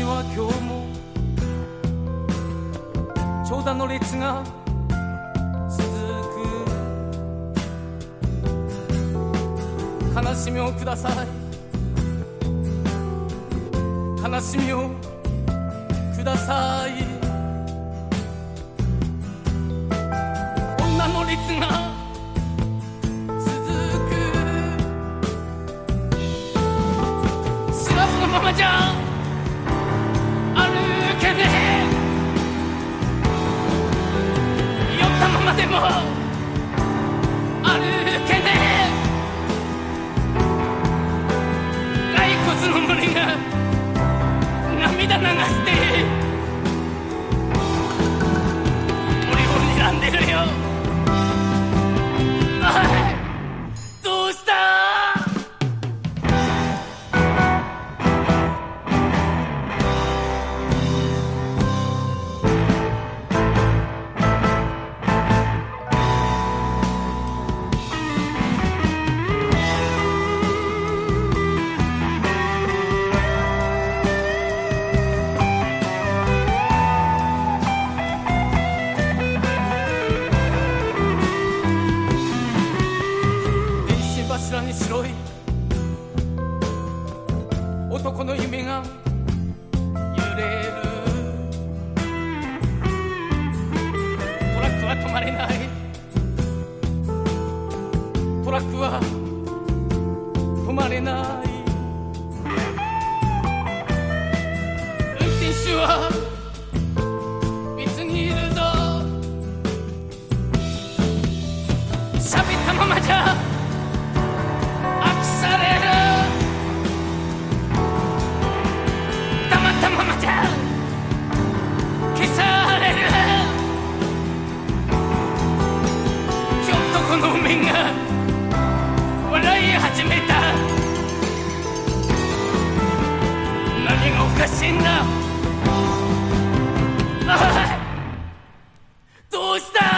には今日も長蛇の列が続く悲しみをください悲しみをください。女の列が続く。幸せのままじゃ男の夢が揺れる。トラックは止まれない。トラックは止まれない。運転手はか死んだどうした？